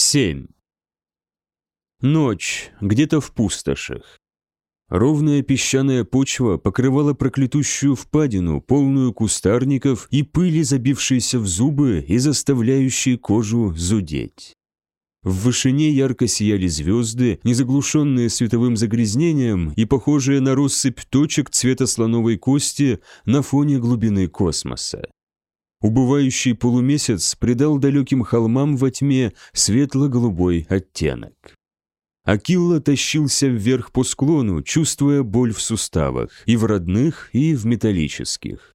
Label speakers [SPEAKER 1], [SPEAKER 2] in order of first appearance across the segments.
[SPEAKER 1] 7. Ночь, где-то в пустошах. Ровная песчаная почва покрывала проклятущую впадину, полную кустарников и пыли, забившиеся в зубы и заставляющие кожу зудеть. В вышине ярко сияли звезды, незаглушенные световым загрязнением и похожие на россыпь точек цвета слоновой кости на фоне глубины космоса. Убывающий полумесяц придал далеким холмам во тьме светло-голубой оттенок. Акилла тащился вверх по склону, чувствуя боль в суставах, и в родных, и в металлических.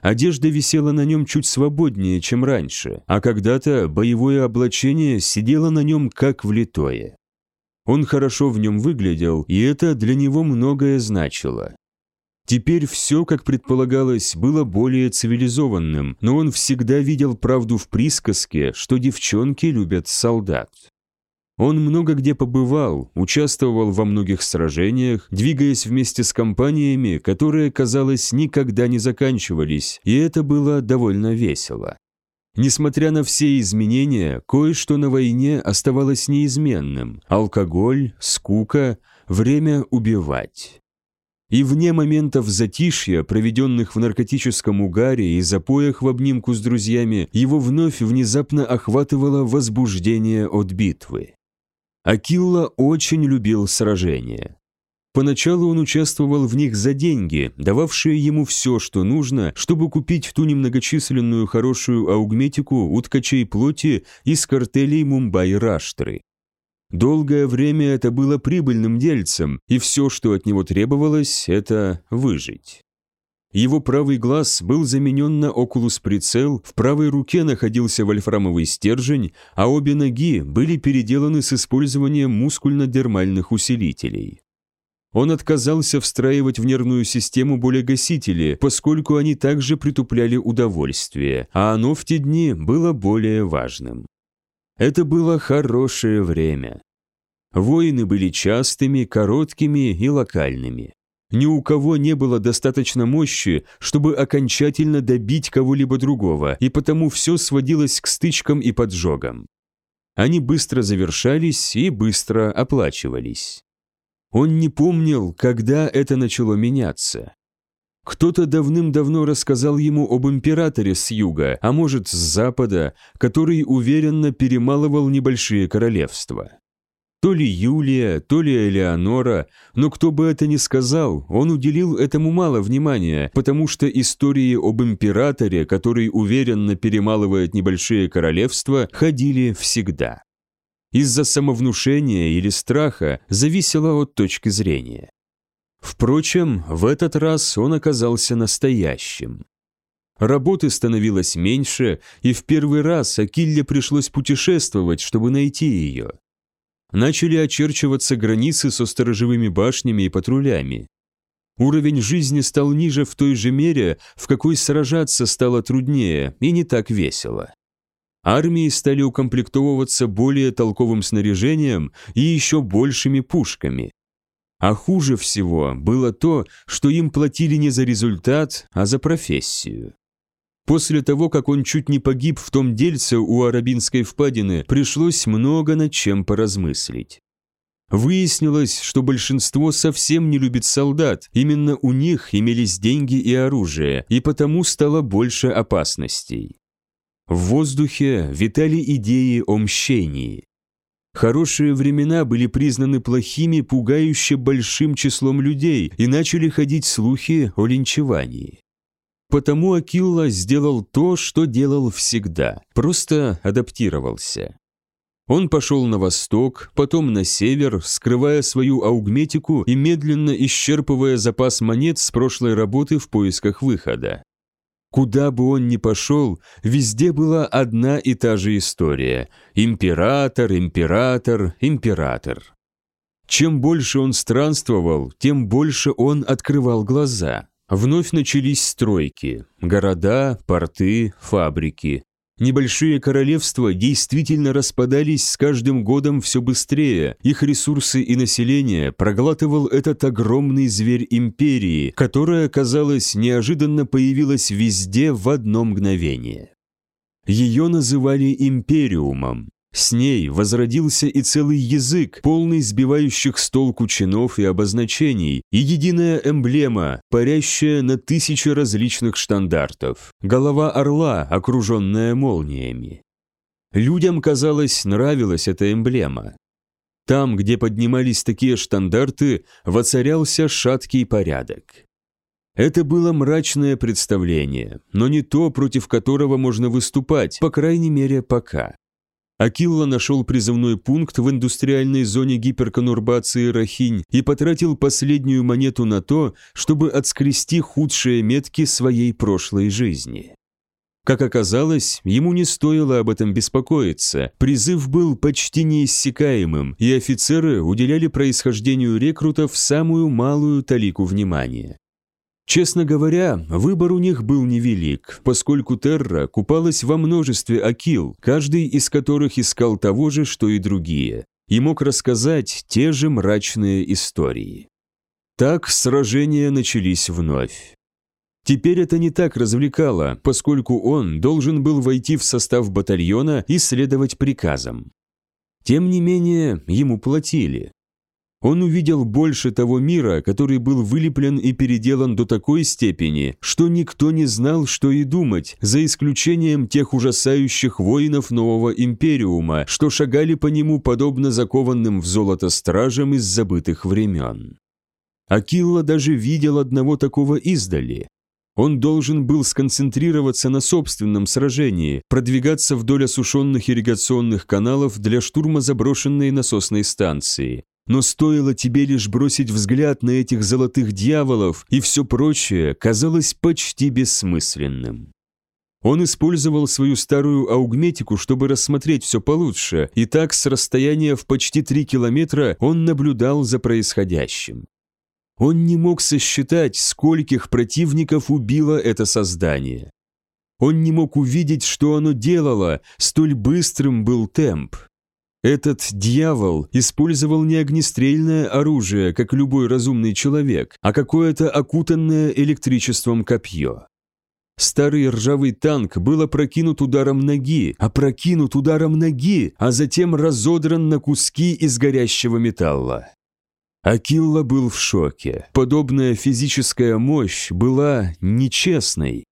[SPEAKER 1] Одежда висела на нем чуть свободнее, чем раньше, а когда-то боевое облачение сидело на нем как влитое. Он хорошо в нем выглядел, и это для него многое значило. Теперь все, как предполагалось, было более цивилизованным, но он всегда видел правду в присказке, что девчонки любят солдат. Он много где побывал, участвовал во многих сражениях, двигаясь вместе с компаниями, которые, казалось, никогда не заканчивались, и это было довольно весело. Несмотря на все изменения, кое-что на войне оставалось неизменным – алкоголь, скука, время убивать. И вне моментов затишья, проведенных в наркотическом угаре и запоях в обнимку с друзьями, его вновь внезапно охватывало возбуждение от битвы. Акилла очень любил сражения. Поначалу он участвовал в них за деньги, дававшие ему все, что нужно, чтобы купить ту немногочисленную хорошую аугметику у ткачей плоти из картелей Мумбай-Раштры. Долгое время это было прибыльным дельцем, и все, что от него требовалось, это выжить. Его правый глаз был заменен на окулус-прицел, в правой руке находился вольфрамовый стержень, а обе ноги были переделаны с использованием мускульно-дермальных усилителей. Он отказался встраивать в нервную систему болегасители, поскольку они также притупляли удовольствие, а оно в те дни было более важным. Это было хорошее время. Войны были частыми, короткими и локальными. Ни у кого не было достаточно мощи, чтобы окончательно добить кого-либо другого, и потому все сводилось к стычкам и поджогам. Они быстро завершались и быстро оплачивались. Он не помнил, когда это начало меняться. Кто-то давным-давно рассказал ему об императоре с юга, а может с запада, который уверенно перемалывал небольшие королевства. То ли Юлия, то ли Элеонора, но кто бы это ни сказал, он уделил этому мало внимания, потому что истории об императоре, который уверенно перемалывает небольшие королевства, ходили всегда. Из-за самовнушения или страха зависело от точки зрения. Впрочем, в этот раз он оказался настоящим. Работы становилось меньше, и в первый раз Акилле пришлось путешествовать, чтобы найти ее. Начали очерчиваться границы со сторожевыми башнями и патрулями. Уровень жизни стал ниже в той же мере, в какой сражаться стало труднее и не так весело. Армии стали укомплектовываться более толковым снаряжением и еще большими пушками. А хуже всего было то, что им платили не за результат, а за профессию. После того, как он чуть не погиб в том дельце у Арабинской впадины, пришлось много над чем поразмыслить. Выяснилось, что большинство совсем не любит солдат, именно у них имелись деньги и оружие, и потому стало больше опасностей. В воздухе витали идеи о мщении. Хорошие времена были признаны плохими пугающе большим числом людей и начали ходить слухи о линчевании. Потому Акилла сделал то, что делал всегда, просто адаптировался. Он пошел на восток, потом на север, скрывая свою аугметику и медленно исчерпывая запас монет с прошлой работы в поисках выхода. Куда бы он ни пошел, везде была одна и та же история. Император, император, император. Чем больше он странствовал, тем больше он открывал глаза. Вновь начались стройки. Города, порты, фабрики. Небольшие королевства действительно распадались с каждым годом все быстрее, их ресурсы и население проглатывал этот огромный зверь империи, которая, казалось, неожиданно появилась везде в одно мгновение. Ее называли империумом, С ней возродился и целый язык, полный сбивающих с толку чинов и обозначений, и единая эмблема, парящая на тысячи различных штандартов. Голова орла, окруженная молниями. Людям, казалось, нравилась эта эмблема. Там, где поднимались такие штандарты, воцарялся шаткий порядок. Это было мрачное представление, но не то, против которого можно выступать, по крайней мере, пока. Акилла нашел призывной пункт в индустриальной зоне гиперконурбации Рахинь и потратил последнюю монету на то, чтобы отскрести худшие метки своей прошлой жизни. Как оказалось, ему не стоило об этом беспокоиться. Призыв был почти неиссякаемым, и офицеры уделяли происхождению рекрутов самую малую талику внимания. Честно говоря, выбор у них был невелик, поскольку Терра купалась во множестве акил, каждый из которых искал того же, что и другие, и мог рассказать те же мрачные истории. Так сражения начались вновь. Теперь это не так развлекало, поскольку он должен был войти в состав батальона и следовать приказам. Тем не менее, ему платили. Он увидел больше того мира, который был вылеплен и переделан до такой степени, что никто не знал, что и думать, за исключением тех ужасающих воинов нового империума, что шагали по нему подобно закованным в золото стражам из забытых времен. Акилла даже видел одного такого издали. Он должен был сконцентрироваться на собственном сражении, продвигаться вдоль осушенных ирригационных каналов для штурма заброшенной насосной станции, но стоило тебе лишь бросить взгляд на этих золотых дьяволов, и все прочее казалось почти бессмысленным. Он использовал свою старую аугметику, чтобы рассмотреть все получше, и так с расстояния в почти три километра он наблюдал за происходящим. Он не мог сосчитать, скольких противников убило это создание. Он не мог увидеть, что оно делало, столь быстрым был темп. Этот дьявол использовал не огнестрельное оружие, как любой разумный человек, а какое-то окутанное электричеством копье. Старый ржавый танк был опрокинут ударом ноги, опрокинут ударом ноги, а затем разодран на куски из горящего металла. Акилла был в шоке. Подобная физическая мощь была нечестной.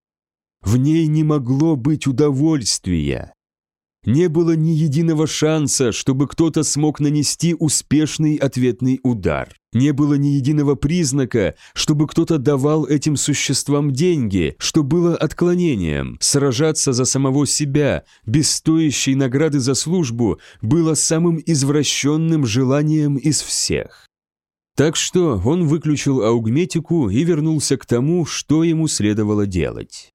[SPEAKER 1] В ней не могло быть удовольствия. Не было ни единого шанса, чтобы кто-то смог нанести успешный ответный удар. Не было ни единого признака, чтобы кто-то давал этим существам деньги, что было отклонением. Сражаться за самого себя, без стоящей награды за службу, было самым извращенным желанием из всех. Так что он выключил аугметику и вернулся к тому, что ему следовало делать.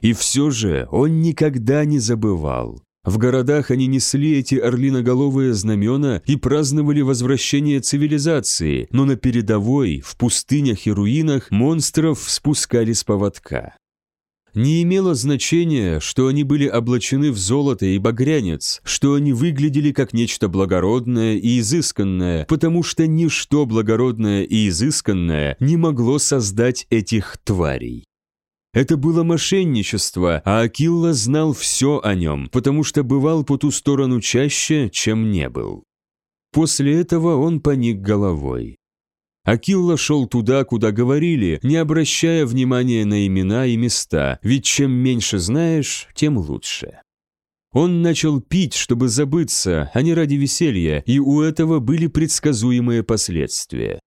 [SPEAKER 1] И все же он никогда не забывал. В городах они несли эти орлиноголовые знамена и праздновали возвращение цивилизации, но на передовой, в пустынях и руинах, монстров спускали с поводка. Не имело значения, что они были облачены в золото и багрянец, что они выглядели как нечто благородное и изысканное, потому что ничто благородное и изысканное не могло создать этих тварей. Это было мошенничество, а Акилла знал все о нем, потому что бывал по ту сторону чаще, чем не был. После этого он поник головой. Акилла шел туда, куда говорили, не обращая внимания на имена и места, ведь чем меньше знаешь, тем лучше. Он начал пить, чтобы забыться, а не ради веселья, и у этого были предсказуемые последствия.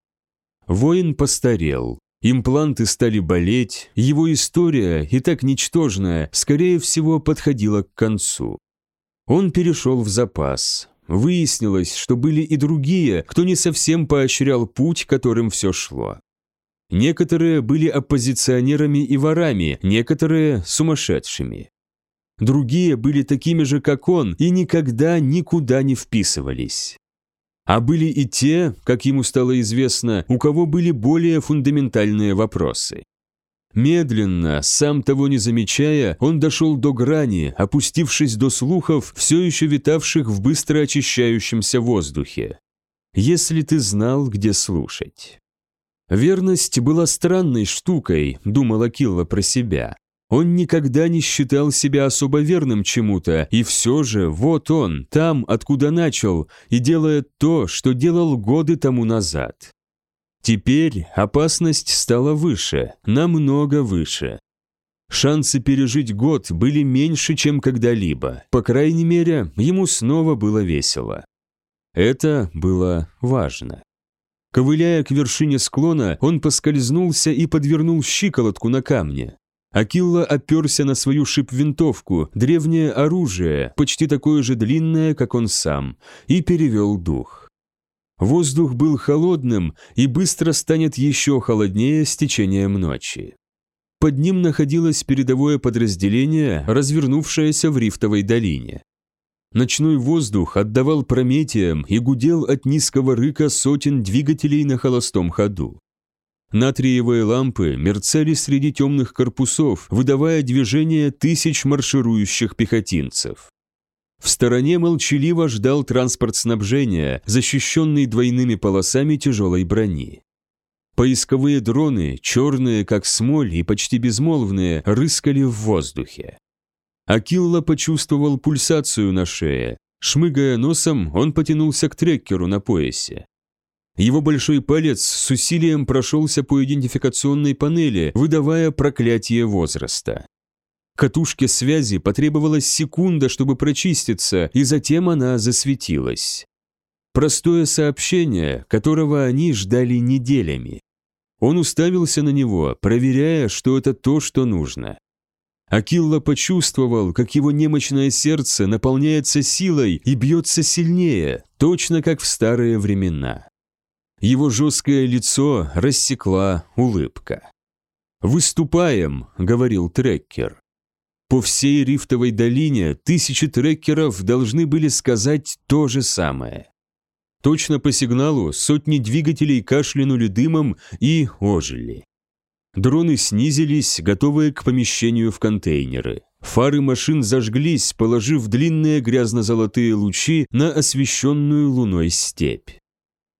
[SPEAKER 1] Воин постарел, Импланты стали болеть, его история, и так ничтожная, скорее всего, подходила к концу. Он перешел в запас. Выяснилось, что были и другие, кто не совсем поощрял путь, которым все шло. Некоторые были оппозиционерами и ворами, некоторые – сумасшедшими. Другие были такими же, как он, и никогда никуда не вписывались. А были и те, как ему стало известно, у кого были более фундаментальные вопросы. Медленно, сам того не замечая, он дошел до грани, опустившись до слухов, все еще витавших в быстро очищающемся воздухе. Если ты знал, где слушать. Верность была странной штукой, думала Килла про себя. Он никогда не считал себя особо верным чему-то, и все же вот он, там, откуда начал, и делает то, что делал годы тому назад. Теперь опасность стала выше, намного выше. Шансы пережить год были меньше, чем когда-либо. По крайней мере, ему снова было весело. Это было важно. Ковыляя к вершине склона, он поскользнулся и подвернул щиколотку на камне. Акилла оперся на свою шип-винтовку, древнее оружие, почти такое же длинное, как он сам, и перевел дух. Воздух был холодным и быстро станет еще холоднее с течением ночи. Под ним находилось передовое подразделение, развернувшееся в рифтовой долине. Ночной воздух отдавал прометиям и гудел от низкого рыка сотен двигателей на холостом ходу. Натриевые лампы мерцали среди темных корпусов, выдавая движение тысяч марширующих пехотинцев. В стороне молчаливо ждал транспорт снабжения, защищенный двойными полосами тяжелой брони. Поисковые дроны, черные, как смоль и почти безмолвные, рыскали в воздухе. Акилла почувствовал пульсацию на шее. Шмыгая носом, он потянулся к трекеру на поясе. Его большой палец с усилием прошелся по идентификационной панели, выдавая проклятие возраста. Катушке связи потребовалась секунда, чтобы прочиститься, и затем она засветилась. Простое сообщение, которого они ждали неделями. Он уставился на него, проверяя, что это то, что нужно. Акилла почувствовал, как его немощное сердце наполняется силой и бьется сильнее, точно как в старые времена. Его жесткое лицо рассекла улыбка. «Выступаем», — говорил треккер. По всей рифтовой долине тысячи треккеров должны были сказать то же самое. Точно по сигналу сотни двигателей кашлянули дымом и ожили. Дроны снизились, готовые к помещению в контейнеры. Фары машин зажглись, положив длинные грязно-золотые лучи на освещенную луной степь.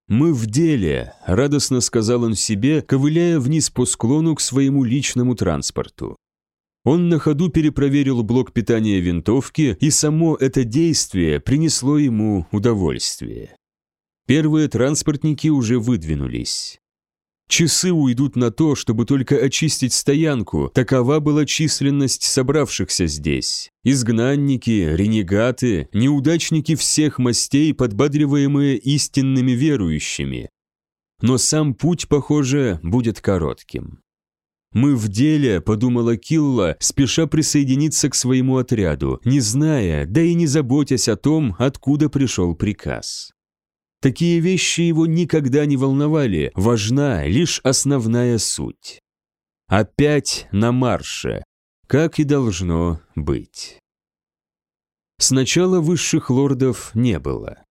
[SPEAKER 1] «Мы в деле», – радостно сказал он себе, ковыляя вниз по склону к своему личному транспорту. Он на ходу перепроверил блок питания винтовки, и само это действие принесло ему удовольствие. Первые транспортники уже выдвинулись. Часы уйдут на то, чтобы только очистить стоянку, такова была численность собравшихся здесь. Изгнанники, ренегаты, неудачники всех мастей, подбадриваемые истинными верующими. Но сам путь, похоже, будет коротким. «Мы в деле», — подумала Килла, спеша присоединиться к своему отряду, не зная, да и не заботясь о том, откуда пришел приказ. Такие вещи его никогда не волновали, важна лишь основная суть. Опять на марше, как и должно быть. Сначала высших лордов не было.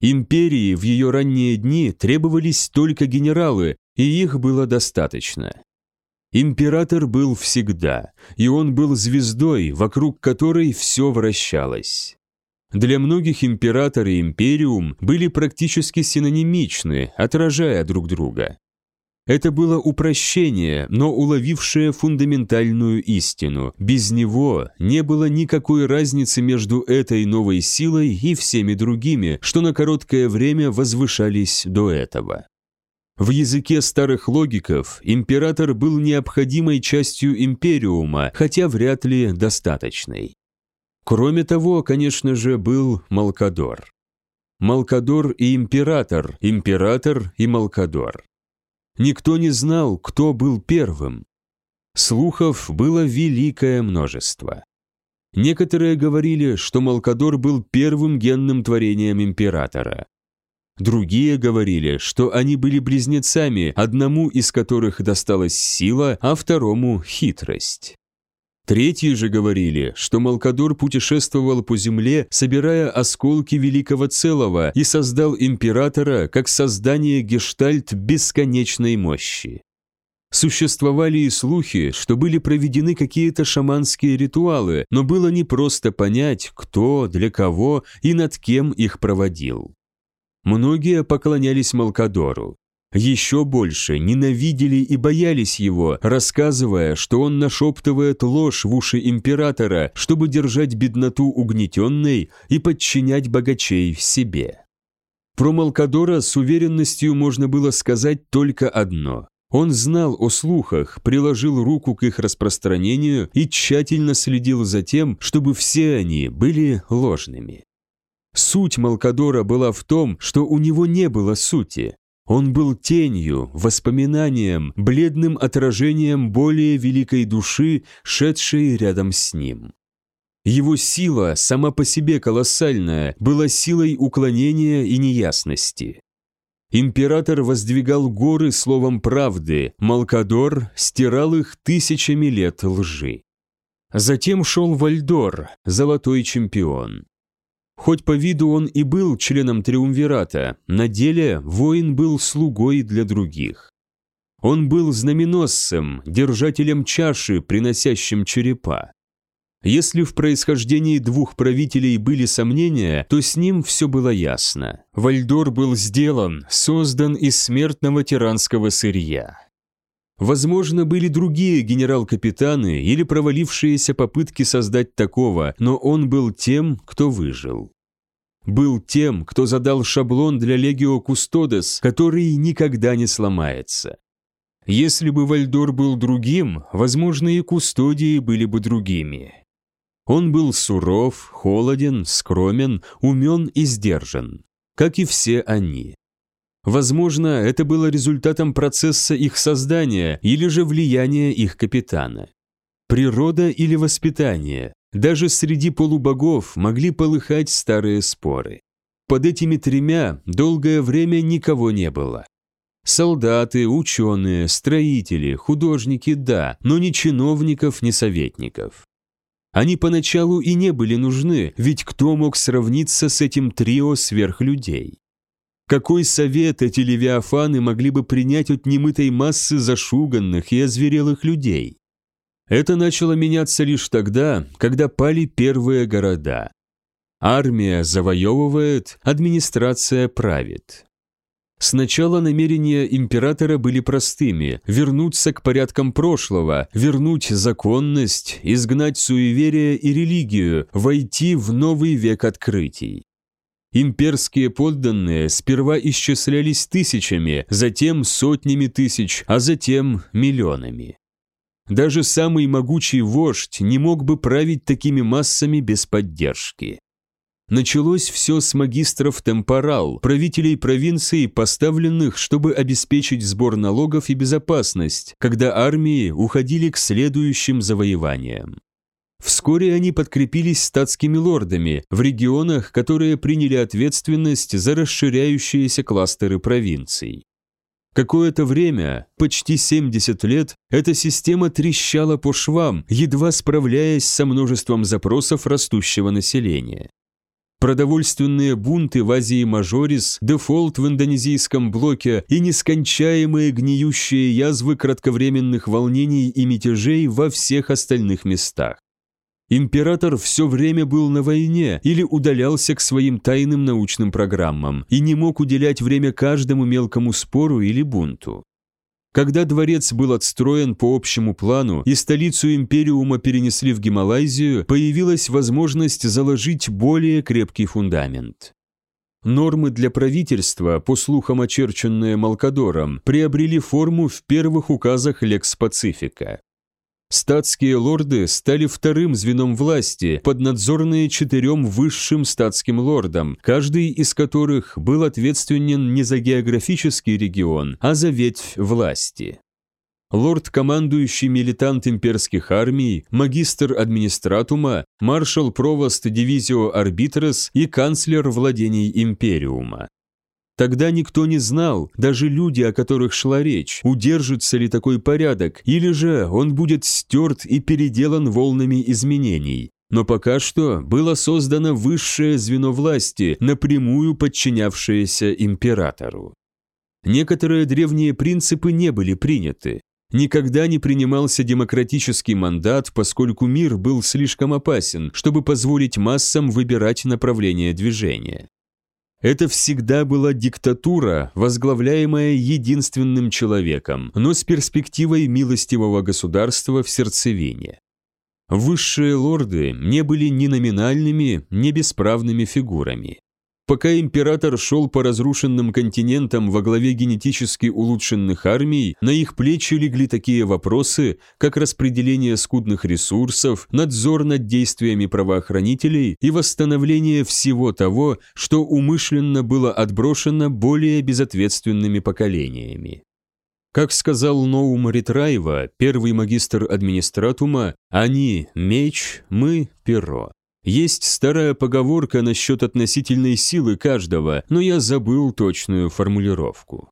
[SPEAKER 1] Империи в ее ранние дни требовались только генералы, и их было достаточно. Император был всегда, и он был звездой, вокруг которой все вращалось. Для многих император и империум были практически синонимичны, отражая друг друга. Это было упрощение, но уловившее фундаментальную истину. Без него не было никакой разницы между этой новой силой и всеми другими, что на короткое время возвышались до этого. В языке старых логиков император был необходимой частью империума, хотя вряд ли достаточной. Кроме того, конечно же, был Малкадор. Малкадор и император, император и Малкадор. Никто не знал, кто был первым. Слухов было великое множество. Некоторые говорили, что Малкадор был первым генным творением императора. Другие говорили, что они были близнецами, одному из которых досталась сила, а второму – хитрость. Третьи же говорили, что Малкадор путешествовал по земле, собирая осколки великого целого и создал императора как создание гештальт бесконечной мощи. Существовали и слухи, что были проведены какие-то шаманские ритуалы, но было не просто понять, кто, для кого и над кем их проводил. Многие поклонялись Малкадору. Еще больше ненавидели и боялись его, рассказывая, что он нашептывает ложь в уши императора, чтобы держать бедноту угнетенной и подчинять богачей себе. Про Малкадора с уверенностью можно было сказать только одно. Он знал о слухах, приложил руку к их распространению и тщательно следил за тем, чтобы все они были ложными. Суть Малкадора была в том, что у него не было сути. Он был тенью, воспоминанием, бледным отражением более великой души, шедшей рядом с ним. Его сила, сама по себе колоссальная, была силой уклонения и неясности. Император воздвигал горы словом правды, Малкадор стирал их тысячами лет лжи. Затем шел Вальдор, золотой чемпион. Хоть по виду он и был членом Триумвирата, на деле воин был слугой для других. Он был знаменосцем, держателем чаши, приносящим черепа. Если в происхождении двух правителей были сомнения, то с ним все было ясно. Вальдор был сделан, создан из смертного тиранского сырья. Возможно, были другие генерал-капитаны или провалившиеся попытки создать такого, но он был тем, кто выжил. Был тем, кто задал шаблон для Легио Кустодес, который никогда не сломается. Если бы Вальдор был другим, возможно, и Кустодии были бы другими. Он был суров, холоден, скромен, умен и сдержан, как и все они. Возможно, это было результатом процесса их создания или же влияния их капитана. Природа или воспитание. Даже среди полубогов могли полыхать старые споры. Под этими тремя долгое время никого не было. Солдаты, ученые, строители, художники – да, но ни чиновников, ни советников. Они поначалу и не были нужны, ведь кто мог сравниться с этим трио сверхлюдей? Какой совет эти левиафаны могли бы принять от немытой массы зашуганных и озверелых людей? Это начало меняться лишь тогда, когда пали первые города. Армия завоевывает, администрация правит. Сначала намерения императора были простыми – вернуться к порядкам прошлого, вернуть законность, изгнать суеверие и религию, войти в новый век открытий. Имперские подданные сперва исчислялись тысячами, затем сотнями тысяч, а затем миллионами. Даже самый могучий вождь не мог бы править такими массами без поддержки. Началось все с магистров темпорал, правителей провинций, поставленных, чтобы обеспечить сбор налогов и безопасность, когда армии уходили к следующим завоеваниям. Вскоре они подкрепились статскими лордами в регионах, которые приняли ответственность за расширяющиеся кластеры провинций. Какое-то время, почти 70 лет, эта система трещала по швам, едва справляясь со множеством запросов растущего населения. Продовольственные бунты в Азии Мажорис, дефолт в индонезийском блоке и нескончаемые гниющие язвы кратковременных волнений и мятежей во всех остальных местах. Император все время был на войне или удалялся к своим тайным научным программам и не мог уделять время каждому мелкому спору или бунту. Когда дворец был отстроен по общему плану и столицу Империума перенесли в Гималайзию, появилась возможность заложить более крепкий фундамент. Нормы для правительства, по слухам очерченные Малкадором, приобрели форму в первых указах Лекс Пацифика. Статские лорды стали вторым звеном власти, поднадзорные четырем высшим статским лордам, каждый из которых был ответственен не за географический регион, а за ветвь власти. Лорд-командующий милитант имперских армий, магистр администратума, маршал-провост дивизио арбитрес и канцлер владений империума. Тогда никто не знал, даже люди, о которых шла речь, удержится ли такой порядок, или же он будет стерт и переделан волнами изменений. Но пока что было создано высшее звено власти, напрямую подчинявшееся императору. Некоторые древние принципы не были приняты. Никогда не принимался демократический мандат, поскольку мир был слишком опасен, чтобы позволить массам выбирать направление движения. Это всегда была диктатура, возглавляемая единственным человеком, но с перспективой милостивого государства в сердцевине. Высшие лорды не были ни номинальными, ни бесправными фигурами. Пока император шел по разрушенным континентам во главе генетически улучшенных армий, на их плечи легли такие вопросы, как распределение скудных ресурсов, надзор над действиями правоохранителей и восстановление всего того, что умышленно было отброшено более безответственными поколениями. Как сказал Ноум Ритраева, первый магистр администратума, они – меч, мы – перо. Есть старая поговорка насчет относительной силы каждого, но я забыл точную формулировку.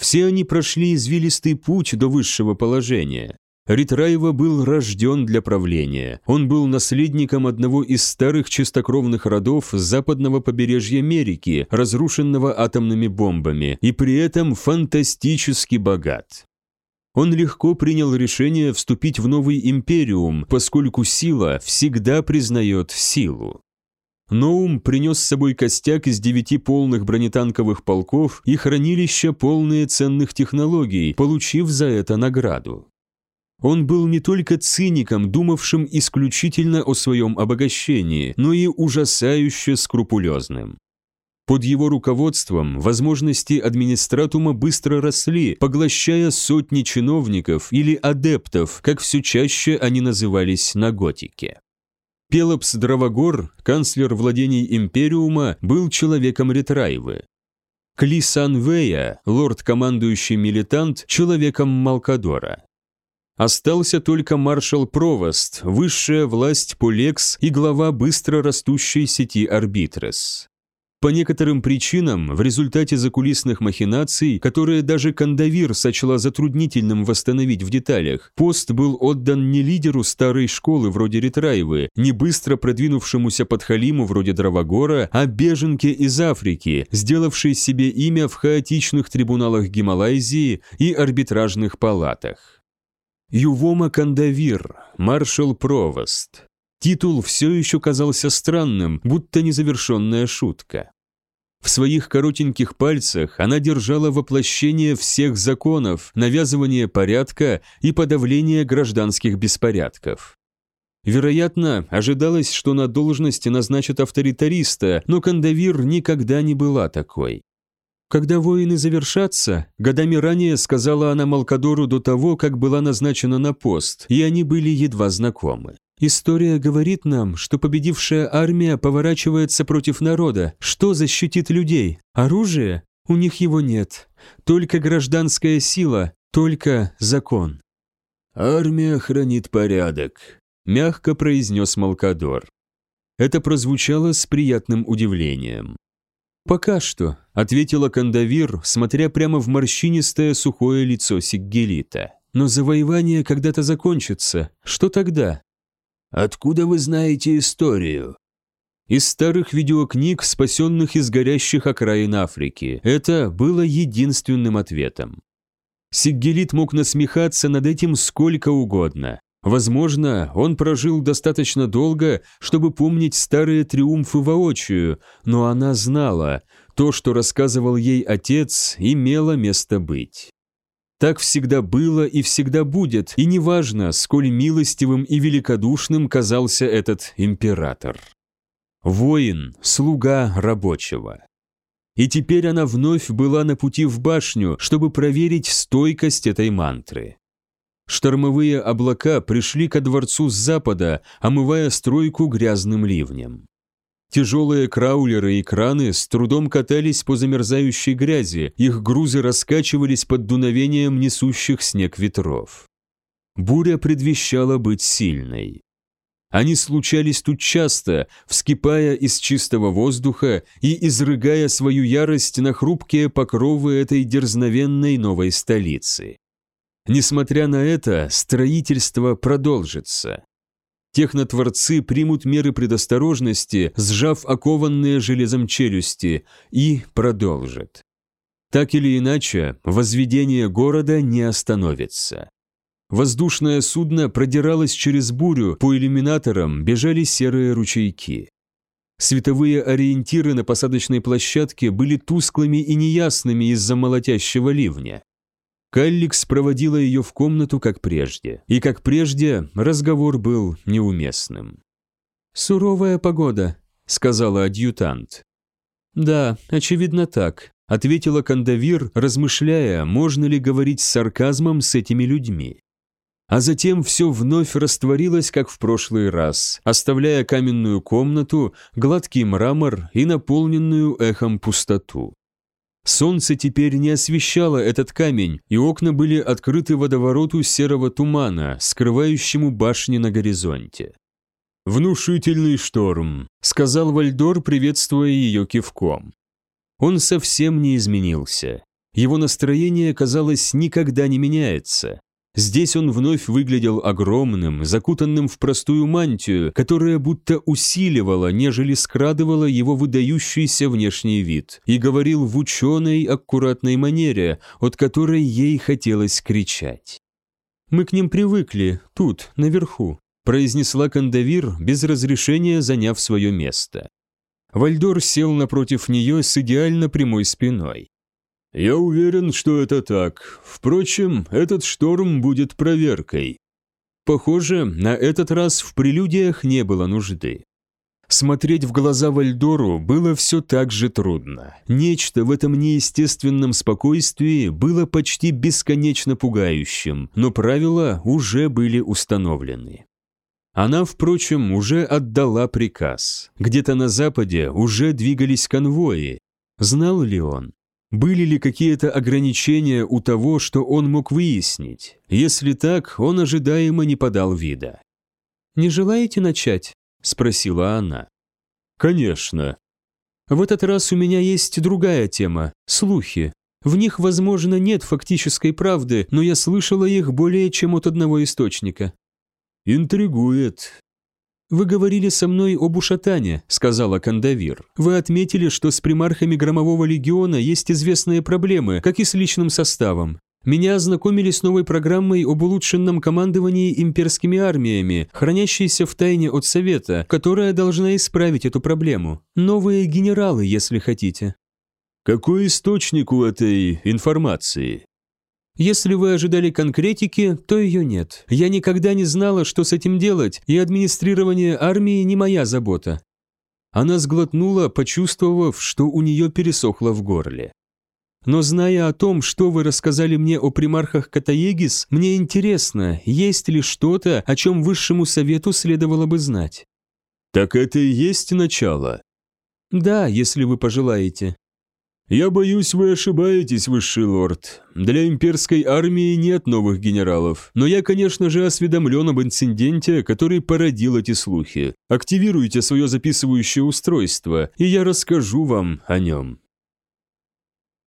[SPEAKER 1] Все они прошли извилистый путь до высшего положения. Ритраева был рожден для правления. Он был наследником одного из старых чистокровных родов западного побережья Америки, разрушенного атомными бомбами, и при этом фантастически богат. Он легко принял решение вступить в новый империум, поскольку сила всегда признает силу. Ноум принес с собой костяк из девяти полных бронетанковых полков и хранилища полные ценных технологий, получив за это награду. Он был не только циником, думавшим исключительно о своем обогащении, но и ужасающе скрупулезным. Под его руководством возможности администратума быстро росли, поглощая сотни чиновников или адептов, как все чаще они назывались на готике. Пелопс Дравагор, канцлер владений Империума, был человеком Ретраевы. Кли Санвея, лорд-командующий милитант, человеком Малкадора. Остался только маршал Провост, высшая власть Полекс и глава быстро растущей сети Арбитрес. По некоторым причинам, в результате закулисных махинаций, которые даже Кандавир сочла затруднительным восстановить в деталях, пост был отдан не лидеру старой школы вроде Ретраевы, не быстро продвинувшемуся подхалиму вроде Дравагора, а беженке из Африки, сделавшей себе имя в хаотичных трибуналах Гималайзии и арбитражных палатах. Ювома Кандавир, маршал Провост. Титул все еще казался странным, будто незавершенная шутка. В своих коротеньких пальцах она держала воплощение всех законов, навязывание порядка и подавление гражданских беспорядков. Вероятно, ожидалось, что на должности назначат авторитариста, но Кандавир никогда не была такой. Когда войны завершатся, годами ранее сказала она Малкадору до того, как была назначена на пост, и они были едва знакомы. История говорит нам, что победившая армия поворачивается против народа. Что защитит людей? Оружие? У них его нет. Только гражданская сила, только закон. «Армия хранит порядок», – мягко произнес Малкадор. Это прозвучало с приятным удивлением. «Пока что», – ответила Кандавир, смотря прямо в морщинистое сухое лицо Сиггелита. «Но завоевание когда-то закончится. Что тогда? Откуда вы знаете историю?» Из старых видеокниг, спасенных из горящих окраин Африки. Это было единственным ответом. Сиггелит мог насмехаться над этим сколько угодно. Возможно, он прожил достаточно долго, чтобы помнить старые триумфы воочию, но она знала, то, что рассказывал ей отец, имело место быть. Так всегда было и всегда будет, и неважно, сколь милостивым и великодушным казался этот император. Воин, слуга рабочего. И теперь она вновь была на пути в башню, чтобы проверить стойкость этой мантры. Штормовые облака пришли ко дворцу с запада, омывая стройку грязным ливнем. Тяжелые краулеры и краны с трудом катались по замерзающей грязи, их грузы раскачивались под дуновением несущих снег ветров. Буря предвещала быть сильной. Они случались тут часто, вскипая из чистого воздуха и изрыгая свою ярость на хрупкие покровы этой дерзновенной новой столицы. Несмотря на это, строительство продолжится. Технотворцы примут меры предосторожности, сжав окованные железом челюсти, и продолжат. Так или иначе, возведение города не остановится. Воздушное судно продиралось через бурю, по иллюминаторам бежали серые ручейки. Световые ориентиры на посадочной площадке были тусклыми и неясными из-за молотящего ливня. Калликс проводила ее в комнату, как прежде. И, как прежде, разговор был неуместным.
[SPEAKER 2] «Суровая погода», — сказала адъютант. «Да, очевидно так», — ответила Кандавир, размышляя, можно ли говорить с сарказмом с этими людьми. А затем все вновь растворилось, как в прошлый раз, оставляя каменную комнату, гладкий мрамор и наполненную эхом пустоту. Солнце теперь не освещало этот камень, и окна были открыты водовороту серого тумана, скрывающему башни на горизонте. «Внушительный шторм», — сказал Вальдор, приветствуя ее кивком. Он совсем не изменился. Его настроение, казалось, никогда не меняется. Здесь он вновь выглядел огромным, закутанным в простую мантию, которая будто усиливала, нежели скрадывала его выдающийся внешний вид, и говорил в ученой, аккуратной манере, от которой ей хотелось кричать. «Мы к ним привыкли, тут, наверху», произнесла Кандавир, без разрешения заняв свое место. Вальдор сел напротив нее с идеально прямой спиной. «Я уверен, что это так. Впрочем, этот шторм будет проверкой». Похоже, на этот раз в прелюдиях не было нужды. Смотреть в глаза Вальдору было все так же трудно. Нечто в этом неестественном спокойствии было почти бесконечно пугающим, но правила уже были установлены. Она, впрочем, уже отдала приказ. Где-то на западе уже двигались конвои. Знал ли он? Были ли какие-то ограничения у того, что он мог выяснить? Если так, он ожидаемо не подал вида. «Не желаете начать?» – спросила она.
[SPEAKER 1] «Конечно».
[SPEAKER 2] «В этот раз у меня есть другая тема – слухи. В них, возможно, нет фактической правды, но я слышала их более чем от одного источника».
[SPEAKER 1] «Интригует»,
[SPEAKER 2] «Вы говорили со мной об Ушатане», — сказала Кандавир. «Вы отметили, что с примархами Громового легиона есть известные проблемы, как и с личным составом. Меня ознакомили с новой программой об улучшенном командовании имперскими армиями, хранящейся в тайне от Совета, которая должна исправить эту проблему. Новые генералы, если хотите».
[SPEAKER 1] «Какой источник у этой информации?»
[SPEAKER 2] Если вы ожидали конкретики, то ее нет. Я никогда не знала, что с этим делать, и администрирование армии не моя забота». Она сглотнула, почувствовав, что у нее пересохло в горле. «Но зная о том, что вы рассказали мне о примархах Катаегис, мне интересно, есть ли что-то, о чем высшему совету следовало бы знать».
[SPEAKER 1] «Так это и есть начало?»
[SPEAKER 2] «Да, если вы пожелаете».
[SPEAKER 1] «Я боюсь, вы ошибаетесь, высший лорд. Для имперской армии нет новых генералов, но я, конечно же, осведомлен об инциденте, который породил эти слухи. Активируйте свое записывающее устройство, и я расскажу вам о нем».